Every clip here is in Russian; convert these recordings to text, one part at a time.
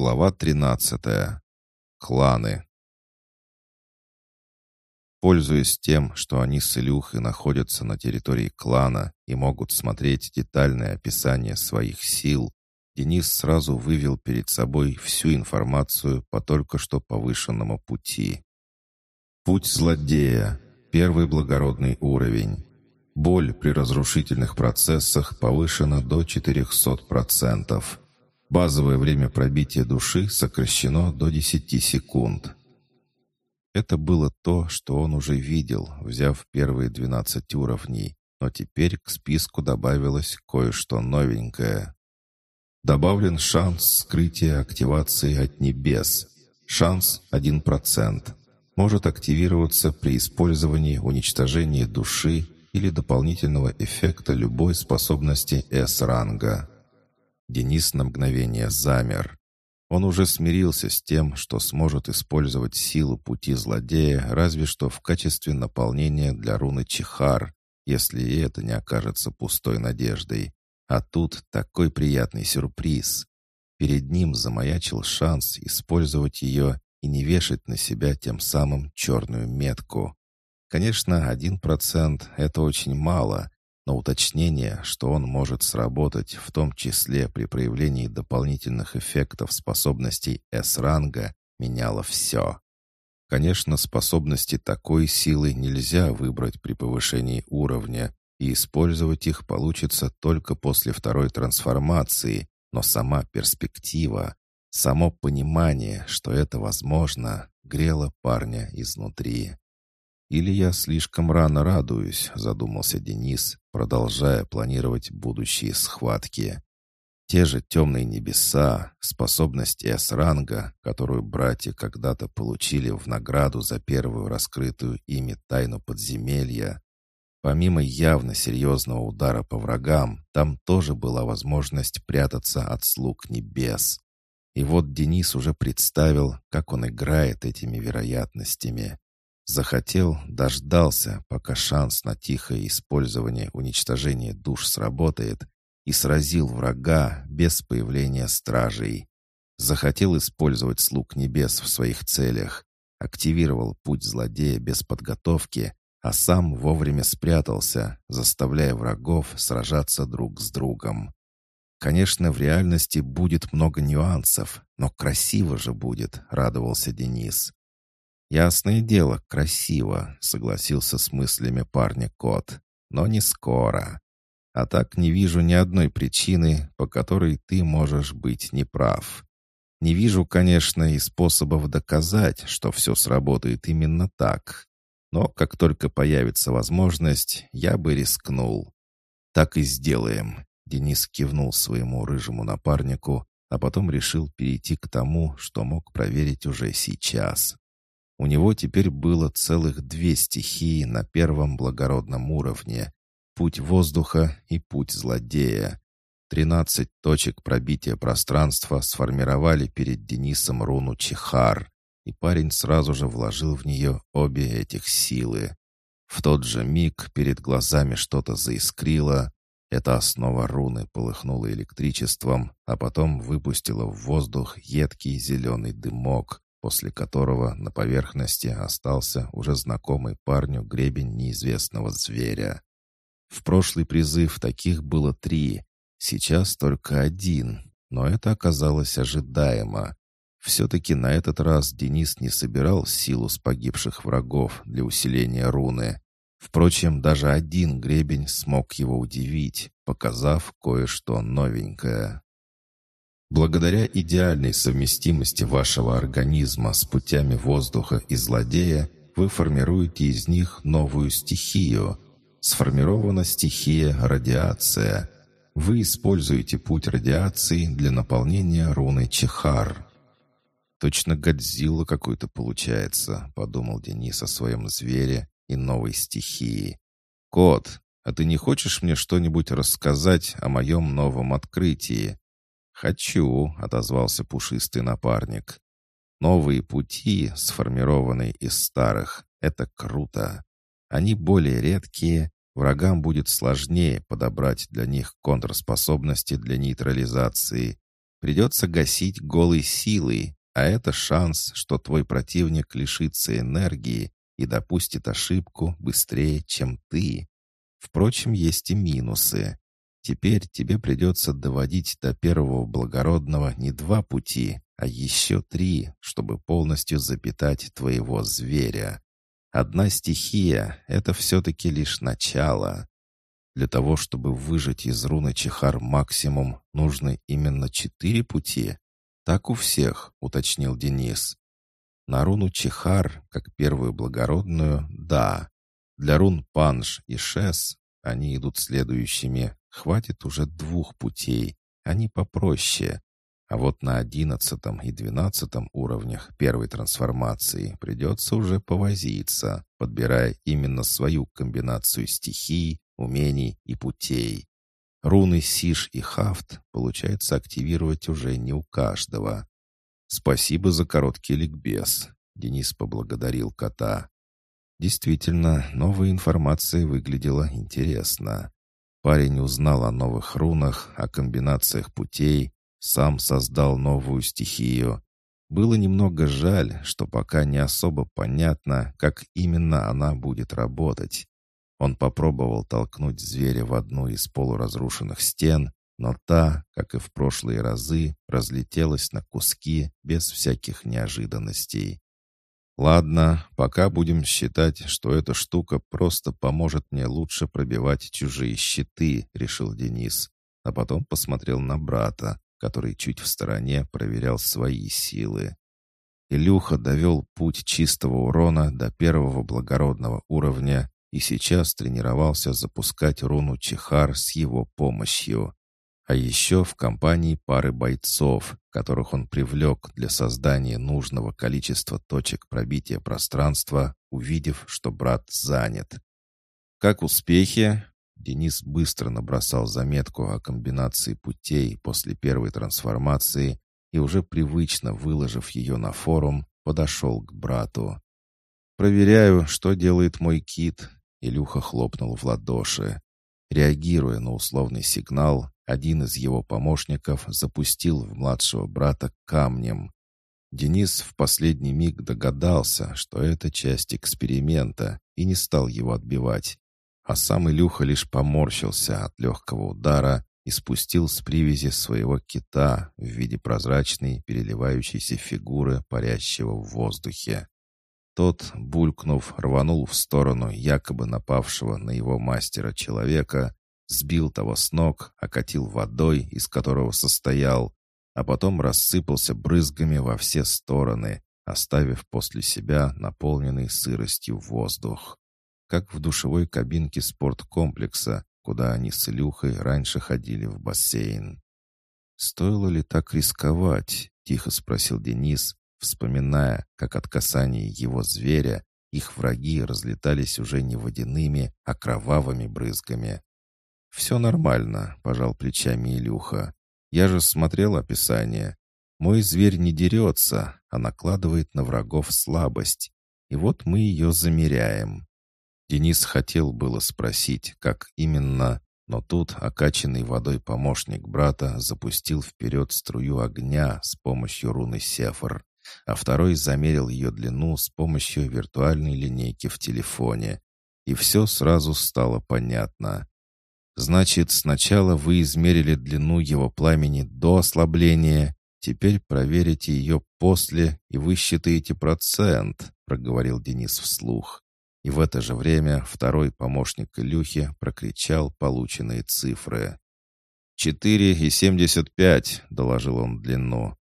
Глава 13. Кланы. Пользуясь тем, что они с Илюхой находятся на территории клана и могут смотреть детальное описание своих сил, Денис сразу вывел перед собой всю информацию по только что повышенному пути. Путь злодея. Первый благородный уровень. Боль при разрушительных процессах повышена до 400%. Базовое время пробития души сокращено до 10 секунд. Это было то, что он уже видел, взяв первые 12 уровней, но теперь к списку добавилось кое-что новенькое. Добавлен шанс скрытия активации от небес. Шанс 1%. Может активироваться при использовании уничтожения души или дополнительного эффекта любой способности S-ранга. Денис на мгновение замер. Он уже смирился с тем, что сможет использовать силу пути злодея разве что в качестве наполнения для руны Чихар, если и это не окажется пустой надеждой. А тут такой приятный сюрприз. Перед ним замаячил шанс использовать ее и не вешать на себя тем самым черную метку. Конечно, один процент — это очень мало, но уточнение, что он может сработать в том числе при проявлении дополнительных эффектов способностей S-ранга, меняло все. Конечно, способности такой силы нельзя выбрать при повышении уровня, и использовать их получится только после второй трансформации, но сама перспектива, само понимание, что это возможно, грело парня изнутри. «Или я слишком рано радуюсь», — задумался Денис, продолжая планировать будущие схватки. Те же темные небеса, способность С-ранга, которую братья когда-то получили в награду за первую раскрытую ими тайну подземелья. Помимо явно серьезного удара по врагам, там тоже была возможность прятаться от слуг небес. И вот Денис уже представил, как он играет этими вероятностями. Захотел, дождался, пока шанс на тихое использование уничтожения душ сработает, и сразил врага без появления стражей. Захотел использовать слуг небес в своих целях, активировал путь злодея без подготовки, а сам вовремя спрятался, заставляя врагов сражаться друг с другом. Конечно, в реальности будет много нюансов, но красиво же будет, радовался Денис. «Ясное дело, красиво», — согласился с мыслями парня кот. «Но не скоро. А так не вижу ни одной причины, по которой ты можешь быть неправ. Не вижу, конечно, и способов доказать, что все сработает именно так. Но как только появится возможность, я бы рискнул. Так и сделаем». Денис кивнул своему рыжему напарнику, а потом решил перейти к тому, что мог проверить уже сейчас. У него теперь было целых две стихии на первом благородном уровне — путь воздуха и путь злодея. Тринадцать точек пробития пространства сформировали перед Денисом руну Чихар, и парень сразу же вложил в нее обе этих силы. В тот же миг перед глазами что-то заискрило, эта основа руны полыхнула электричеством, а потом выпустила в воздух едкий зеленый дымок, после которого на поверхности остался уже знакомый парню гребень неизвестного зверя. В прошлый призыв таких было три, сейчас только один, но это оказалось ожидаемо. Все-таки на этот раз Денис не собирал силу с погибших врагов для усиления руны. Впрочем, даже один гребень смог его удивить, показав кое-что новенькое. Благодаря идеальной совместимости вашего организма с путями воздуха и злодея, вы формируете из них новую стихию. Сформирована стихия радиация. Вы используете путь радиации для наполнения руны Чихар. «Точно Годзилла какой-то получается», — подумал Денис о своем звере и новой стихии. «Кот, а ты не хочешь мне что-нибудь рассказать о моем новом открытии?» «Хочу», — отозвался пушистый напарник. «Новые пути, сформированные из старых, — это круто. Они более редкие, врагам будет сложнее подобрать для них контрспособности для нейтрализации. придется гасить голой силой, а это шанс, что твой противник лишится энергии и допустит ошибку быстрее, чем ты. Впрочем, есть и минусы. Теперь тебе придется доводить до первого благородного не два пути, а еще три, чтобы полностью запитать твоего зверя. Одна стихия — это все-таки лишь начало. Для того, чтобы выжать из руны Чехар максимум, нужно именно четыре пути. Так у всех, уточнил Денис. На руну Чехар, как первую благородную, да. Для рун Панш и Шес они идут следующими. Хватит уже двух путей. Они попроще. А вот на одиннадцатом и двенадцатом уровнях первой трансформации придется уже повозиться, подбирая именно свою комбинацию стихий, умений и путей. Руны Сиш и Хафт получается активировать уже не у каждого. «Спасибо за короткий ликбез», — Денис поблагодарил кота. Действительно, новая информация выглядела интересно. Парень узнал о новых рунах, о комбинациях путей, сам создал новую стихию. Было немного жаль, что пока не особо понятно, как именно она будет работать. Он попробовал толкнуть зверя в одну из полуразрушенных стен, но та, как и в прошлые разы, разлетелась на куски без всяких неожиданностей. «Ладно, пока будем считать, что эта штука просто поможет мне лучше пробивать чужие щиты», — решил Денис, а потом посмотрел на брата, который чуть в стороне проверял свои силы. Илюха довел путь чистого урона до первого благородного уровня и сейчас тренировался запускать руну Чихар с его помощью. А еще в компании пары бойцов, которых он привлек для создания нужного количества точек пробития пространства, увидев, что брат занят. «Как успехи?» Денис быстро набросал заметку о комбинации путей после первой трансформации и уже привычно выложив ее на форум, подошел к брату. «Проверяю, что делает мой кит», — Илюха хлопнул в ладоши. Реагируя на условный сигнал, один из его помощников запустил в младшего брата камнем. Денис в последний миг догадался, что это часть эксперимента, и не стал его отбивать а сам Илюха лишь поморщился от легкого удара и спустил с привязи своего кита в виде прозрачной переливающейся фигуры, парящего в воздухе. Тот, булькнув, рванул в сторону якобы напавшего на его мастера человека, сбил того с ног, окатил водой, из которого состоял, а потом рассыпался брызгами во все стороны, оставив после себя наполненный сыростью воздух как в душевой кабинке спорткомплекса, куда они с Илюхой раньше ходили в бассейн. «Стоило ли так рисковать?» — тихо спросил Денис, вспоминая, как от касания его зверя их враги разлетались уже не водяными, а кровавыми брызгами. «Все нормально», — пожал плечами Илюха. «Я же смотрел описание. Мой зверь не дерется, а накладывает на врагов слабость. И вот мы ее замеряем. Денис хотел было спросить, как именно, но тут окачанный водой помощник брата запустил вперед струю огня с помощью руны Сефар, а второй замерил ее длину с помощью виртуальной линейки в телефоне. И все сразу стало понятно. Значит, сначала вы измерили длину его пламени до ослабления, теперь проверите ее после, и вы считаете процент, проговорил Денис вслух. И в это же время второй помощник Илюхи прокричал полученные цифры. «Четыре и семьдесят пять», — доложил он длину.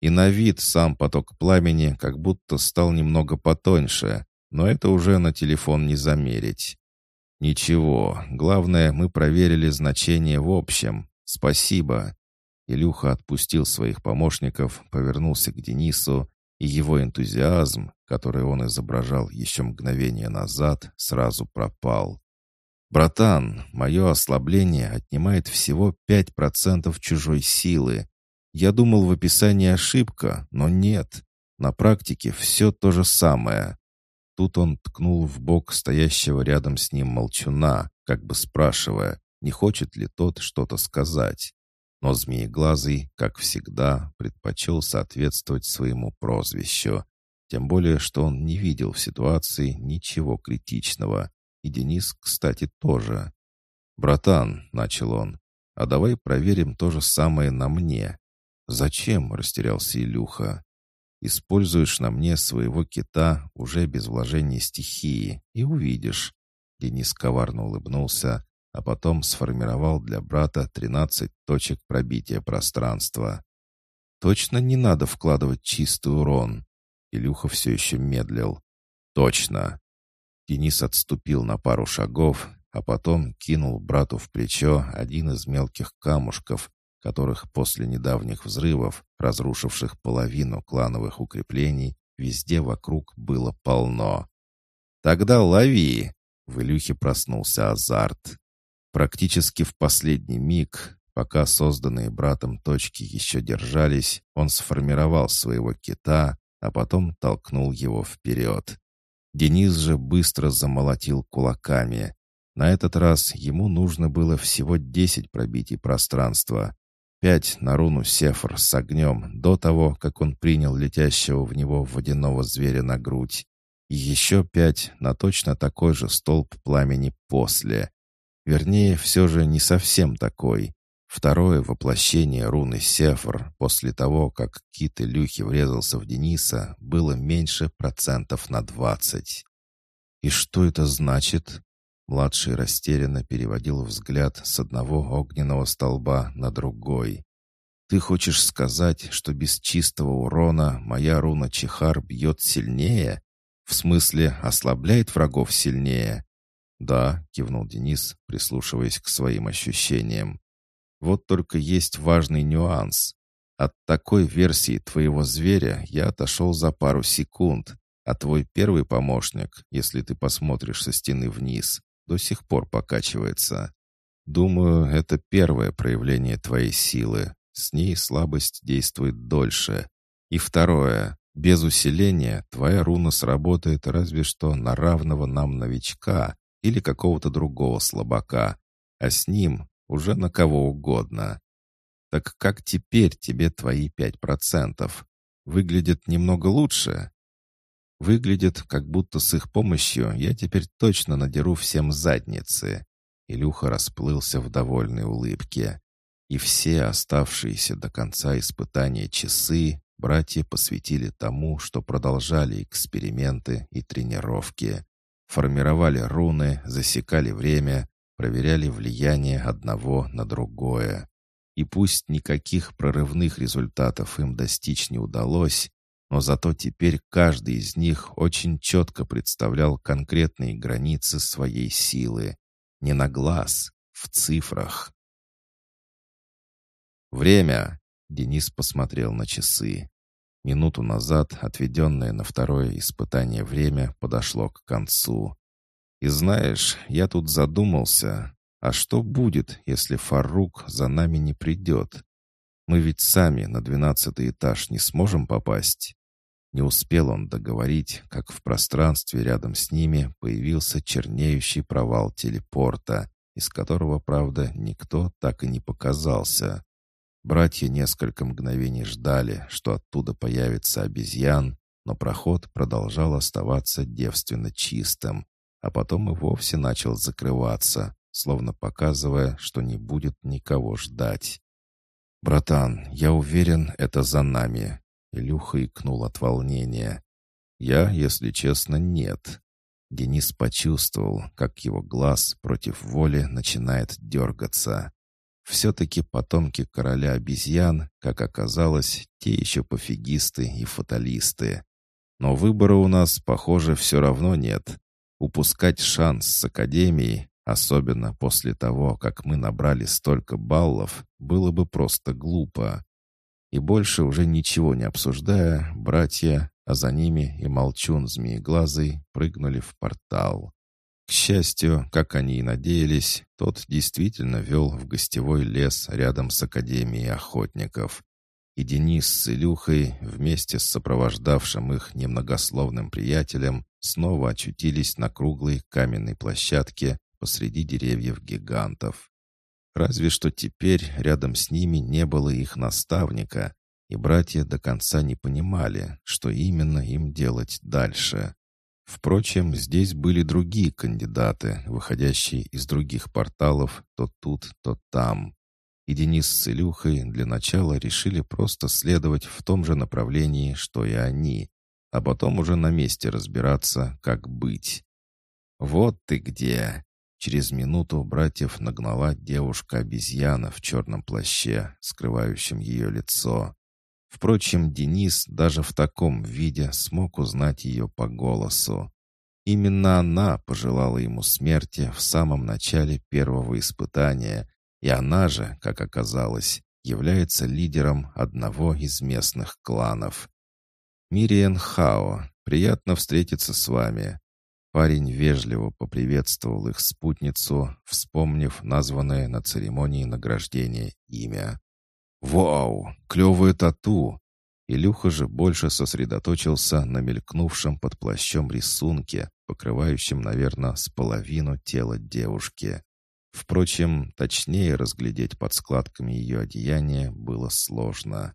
И на вид сам поток пламени как будто стал немного потоньше, но это уже на телефон не замерить. «Ничего, главное, мы проверили значение в общем. Спасибо». Илюха отпустил своих помощников, повернулся к Денису и его энтузиазм, который он изображал еще мгновение назад, сразу пропал. «Братан, мое ослабление отнимает всего 5% чужой силы. Я думал, в описании ошибка, но нет. На практике все то же самое». Тут он ткнул в бок стоящего рядом с ним молчуна, как бы спрашивая, не хочет ли тот что-то сказать. Но Змееглазый, как всегда, предпочел соответствовать своему прозвищу. Тем более, что он не видел в ситуации ничего критичного. И Денис, кстати, тоже. «Братан», — начал он, — «а давай проверим то же самое на мне». «Зачем?» — растерялся Илюха. «Используешь на мне своего кита уже без вложения стихии, и увидишь». Денис коварно улыбнулся, а потом сформировал для брата 13 точек пробития пространства. «Точно не надо вкладывать чистый урон?» Илюха все еще медлил. «Точно!» Денис отступил на пару шагов, а потом кинул брату в плечо один из мелких камушков, которых после недавних взрывов, разрушивших половину клановых укреплений, везде вокруг было полно. «Тогда лови!» — в Илюхе проснулся азарт. Практически в последний миг, пока созданные братом точки еще держались, он сформировал своего кита, а потом толкнул его вперед. Денис же быстро замолотил кулаками. На этот раз ему нужно было всего десять пробитий пространства. Пять на руну Сефр с огнем до того, как он принял летящего в него водяного зверя на грудь. И еще пять на точно такой же столб пламени после. Вернее, все же не совсем такой. Второе воплощение руны Сефр после того, как кит Илюхи врезался в Дениса, было меньше процентов на двадцать. «И что это значит?» Младший растерянно переводил взгляд с одного огненного столба на другой. «Ты хочешь сказать, что без чистого урона моя руна Чихар бьет сильнее? В смысле, ослабляет врагов сильнее?» «Да», — кивнул Денис, прислушиваясь к своим ощущениям. «Вот только есть важный нюанс. От такой версии твоего зверя я отошел за пару секунд, а твой первый помощник, если ты посмотришь со стены вниз, до сих пор покачивается. Думаю, это первое проявление твоей силы. С ней слабость действует дольше. И второе. Без усиления твоя руна сработает разве что на равного нам новичка, или какого-то другого слабака, а с ним уже на кого угодно. Так как теперь тебе твои пять процентов? Выглядит немного лучше? Выглядит, как будто с их помощью я теперь точно надеру всем задницы. Илюха расплылся в довольной улыбке. И все оставшиеся до конца испытания часы братья посвятили тому, что продолжали эксперименты и тренировки. Формировали руны, засекали время, проверяли влияние одного на другое. И пусть никаких прорывных результатов им достичь не удалось, но зато теперь каждый из них очень четко представлял конкретные границы своей силы. Не на глаз, в цифрах. «Время!» — Денис посмотрел на часы. Минуту назад отведенное на второе испытание время подошло к концу. И знаешь, я тут задумался, а что будет, если Фарук за нами не придет? Мы ведь сами на двенадцатый этаж не сможем попасть. Не успел он договорить, как в пространстве рядом с ними появился чернеющий провал телепорта, из которого, правда, никто так и не показался. Братья несколько мгновений ждали, что оттуда появится обезьян, но проход продолжал оставаться девственно чистым, а потом и вовсе начал закрываться, словно показывая, что не будет никого ждать. «Братан, я уверен, это за нами», — Илюха икнул от волнения. «Я, если честно, нет». Денис почувствовал, как его глаз против воли начинает дергаться. Все-таки потомки короля обезьян, как оказалось, те еще пофигисты и фаталисты. Но выбора у нас, похоже, все равно нет. Упускать шанс с Академией, особенно после того, как мы набрали столько баллов, было бы просто глупо. И больше уже ничего не обсуждая, братья, а за ними и молчун змееглазый прыгнули в портал. К счастью, как они и надеялись, тот действительно вел в гостевой лес рядом с Академией охотников. И Денис с Илюхой вместе с сопровождавшим их немногословным приятелем снова очутились на круглой каменной площадке посреди деревьев гигантов. Разве что теперь рядом с ними не было их наставника, и братья до конца не понимали, что именно им делать дальше. Впрочем, здесь были другие кандидаты, выходящие из других порталов то тут, то там. И Денис с Илюхой для начала решили просто следовать в том же направлении, что и они, а потом уже на месте разбираться, как быть. «Вот ты где!» Через минуту братьев нагнала девушка-обезьяна в черном плаще, скрывающем ее лицо. Впрочем, Денис даже в таком виде смог узнать ее по голосу. Именно она пожелала ему смерти в самом начале первого испытания, и она же, как оказалось, является лидером одного из местных кланов. «Мириен Хао, приятно встретиться с вами». Парень вежливо поприветствовал их спутницу, вспомнив названное на церемонии награждения имя. «Вау! Клевая тату!» Илюха же больше сосредоточился на мелькнувшем под плащом рисунке, покрывающем, наверное, с половину тела девушки. Впрочем, точнее разглядеть под складками ее одеяния было сложно.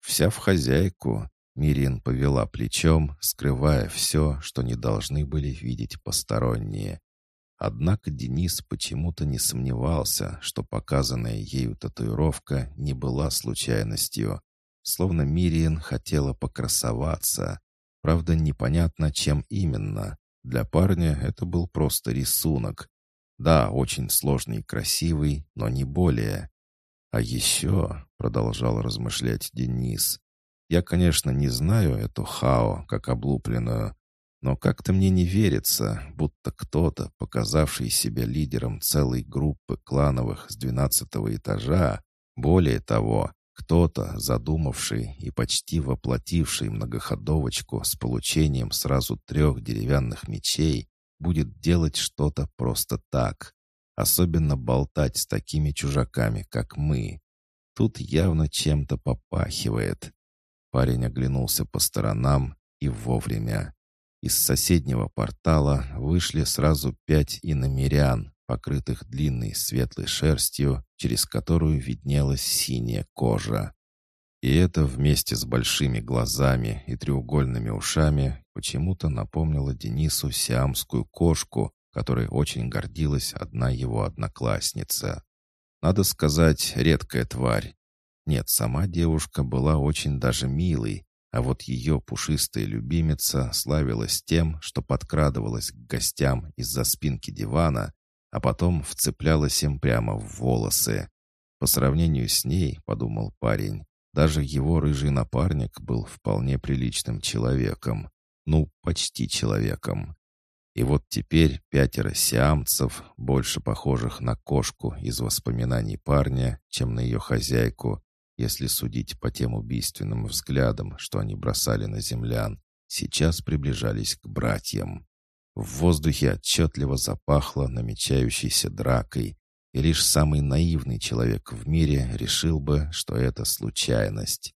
Вся в хозяйку, Мирин повела плечом, скрывая все, что не должны были видеть посторонние. Однако Денис почему-то не сомневался, что показанная ею татуировка не была случайностью. Словно Мириен хотела покрасоваться. Правда, непонятно, чем именно. Для парня это был просто рисунок. Да, очень сложный и красивый, но не более. А еще, продолжал размышлять Денис, я, конечно, не знаю эту Хао как облупленную, но как-то мне не верится, будто кто-то, показавший себя лидером целой группы клановых с двенадцатого этажа, более того, кто-то, задумавший и почти воплотивший многоходовочку с получением сразу трех деревянных мечей, будет делать что-то просто так. Особенно болтать с такими чужаками, как мы. Тут явно чем-то попахивает. Парень оглянулся по сторонам и вовремя. Из соседнего портала вышли сразу пять иномерян, покрытых длинной светлой шерстью, через которую виднелась синяя кожа. И это вместе с большими глазами и треугольными ушами почему-то напомнило Денису сиамскую кошку, которой очень гордилась одна его одноклассница. Надо сказать, редкая тварь. Нет, сама девушка была очень даже милой, а вот ее пушистая любимица славилась тем, что подкрадывалась к гостям из-за спинки дивана, а потом вцеплялась им прямо в волосы. По сравнению с ней, подумал парень, даже его рыжий напарник был вполне приличным человеком. Ну, почти человеком. И вот теперь пятеро сиамцев, больше похожих на кошку из воспоминаний парня, чем на ее хозяйку, если судить по тем убийственным взглядам, что они бросали на землян, сейчас приближались к братьям. В воздухе отчетливо запахло намечающейся дракой, и лишь самый наивный человек в мире решил бы, что это случайность.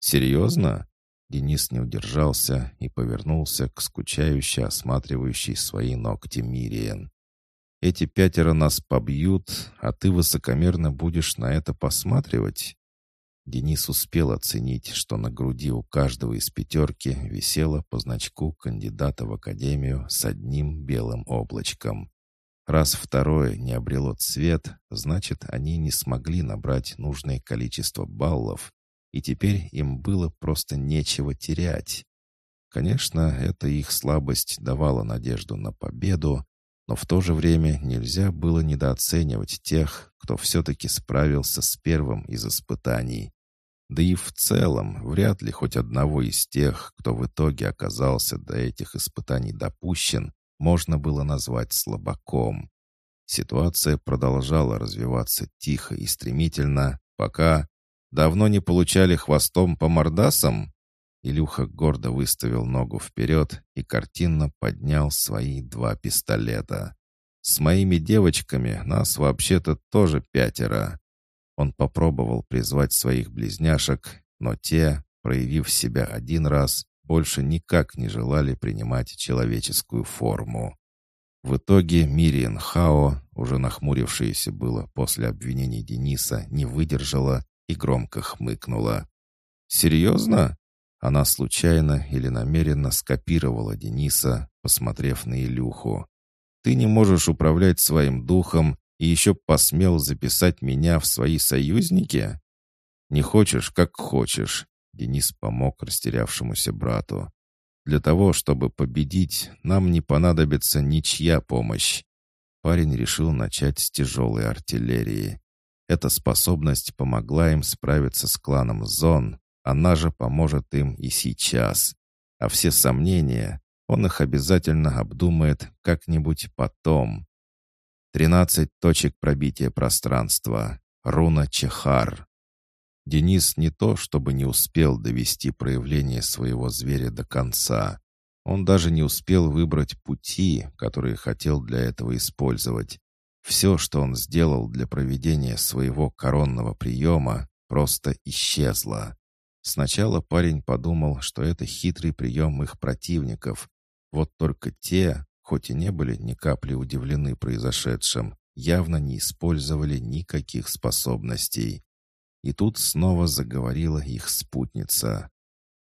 «Серьезно?» Денис не удержался и повернулся к скучающе осматривающей свои ногти Мириен. «Эти пятеро нас побьют, а ты высокомерно будешь на это посматривать?» Денис успел оценить, что на груди у каждого из пятерки висело по значку кандидата в академию с одним белым облачком. Раз второе не обрело цвет, значит, они не смогли набрать нужное количество баллов, и теперь им было просто нечего терять. Конечно, эта их слабость давала надежду на победу, но в то же время нельзя было недооценивать тех, кто все-таки справился с первым из испытаний. Да и в целом, вряд ли хоть одного из тех, кто в итоге оказался до этих испытаний допущен, можно было назвать слабаком. Ситуация продолжала развиваться тихо и стремительно, пока давно не получали хвостом по мордасам. Илюха гордо выставил ногу вперед и картинно поднял свои два пистолета. «С моими девочками нас вообще-то тоже пятеро». Он попробовал призвать своих близняшек, но те, проявив себя один раз, больше никак не желали принимать человеческую форму. В итоге Мириен Хао, уже нахмурившаяся было после обвинений Дениса, не выдержала и громко хмыкнула. «Серьезно?» Она случайно или намеренно скопировала Дениса, посмотрев на Илюху. «Ты не можешь управлять своим духом и еще посмел записать меня в свои союзники?» «Не хочешь, как хочешь», — Денис помог растерявшемуся брату. Для того, чтобы победить, нам не понадобится ничья помощь. Парень решил начать с тяжелой артиллерии. Эта способность помогла им справиться с кланом Зон, она же поможет им и сейчас. А все сомнения, он их обязательно обдумает как-нибудь потом. Тринадцать точек пробития пространства. Руна Чехар. Денис не то, чтобы не успел довести проявление своего зверя до конца. Он даже не успел выбрать пути, которые хотел для этого использовать. Все, что он сделал для проведения своего коронного приема, просто исчезло. Сначала парень подумал, что это хитрый прием их противников. Вот только те, хоть и не были ни капли удивлены произошедшим, явно не использовали никаких способностей. И тут снова заговорила их спутница.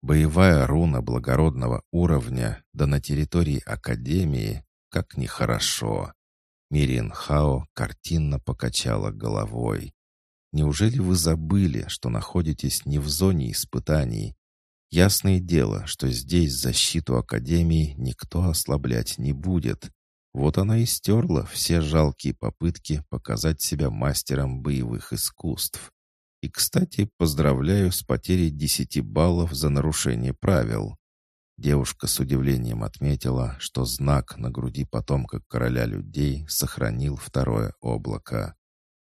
Боевая руна благородного уровня, да на территории Академии, как нехорошо. Мирин Хао картинно покачала головой. Неужели вы забыли, что находитесь не в зоне испытаний? Ясное дело, что здесь защиту Академии никто ослаблять не будет. Вот она и стерла все жалкие попытки показать себя мастером боевых искусств. И, кстати, поздравляю с потерей 10 баллов за нарушение правил. Девушка с удивлением отметила, что знак на груди потомка короля людей сохранил второе облако.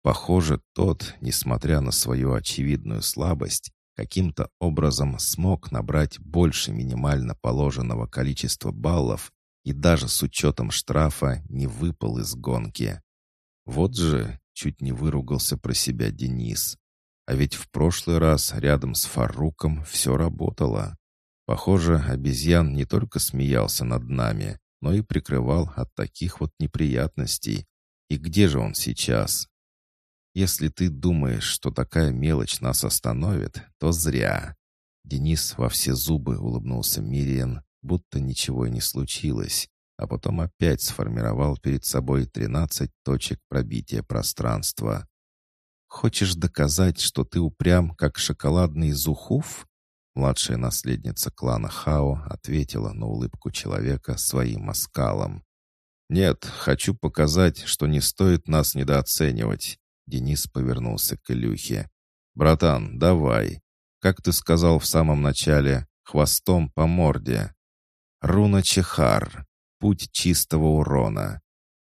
Похоже, тот, несмотря на свою очевидную слабость, каким-то образом смог набрать больше минимально положенного количества баллов и даже с учетом штрафа не выпал из гонки. Вот же чуть не выругался про себя Денис. А ведь в прошлый раз рядом с Фаруком все работало. Похоже, обезьян не только смеялся над нами, но и прикрывал от таких вот неприятностей. И где же он сейчас? Если ты думаешь, что такая мелочь нас остановит, то зря. Денис во все зубы улыбнулся Мириен, будто ничего и не случилось, а потом опять сформировал перед собой 13 точек пробития пространства. «Хочешь доказать, что ты упрям, как шоколадный зухуф?» Младшая наследница клана Хао ответила на улыбку человека своим оскалом. «Нет, хочу показать, что не стоит нас недооценивать». Денис повернулся к Илюхе. «Братан, давай. Как ты сказал в самом начале, хвостом по морде. Руна Чехар. Путь чистого урона.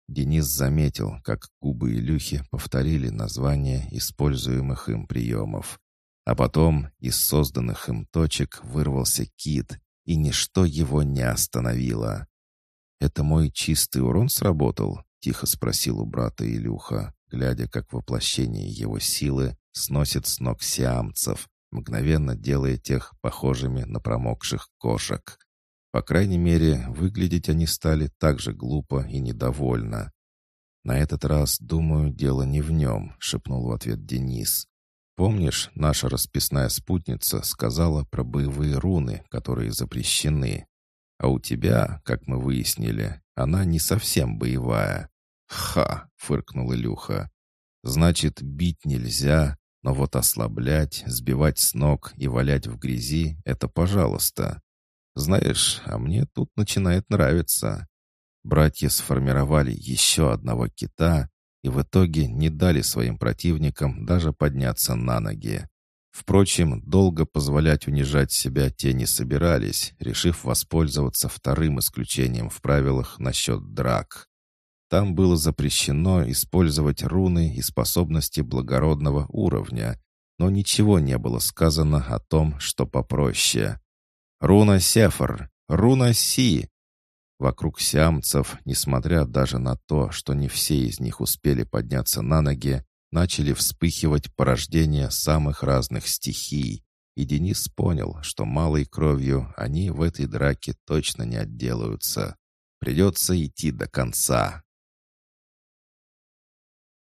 Денис заметил, как губы Илюхи повторили название используемых им приемов. А потом из созданных им точек вырвался кит, и ничто его не остановило. «Это мой чистый урон сработал?» — тихо спросил у брата Илюха, глядя, как воплощение его силы сносит с ног сиамцев, мгновенно делая тех похожими на промокших кошек. По крайней мере, выглядеть они стали так же глупо и недовольно. «На этот раз, думаю, дело не в нем», — шепнул в ответ Денис. «Помнишь, наша расписная спутница сказала про боевые руны, которые запрещены? А у тебя, как мы выяснили, она не совсем боевая». «Ха!» — фыркнул Илюха. «Значит, бить нельзя, но вот ослаблять, сбивать с ног и валять в грязи — это пожалуйста. Знаешь, а мне тут начинает нравиться. Братья сформировали еще одного кита и в итоге не дали своим противникам даже подняться на ноги. Впрочем, долго позволять унижать себя те не собирались, решив воспользоваться вторым исключением в правилах насчет драк. Там было запрещено использовать руны и способности благородного уровня, но ничего не было сказано о том, что попроще. Руна Сефар! Руна Си!» Вокруг сиамцев, несмотря даже на то, что не все из них успели подняться на ноги, начали вспыхивать порождения самых разных стихий, и Денис понял, что малой кровью они в этой драке точно не отделаются. Придется идти до конца.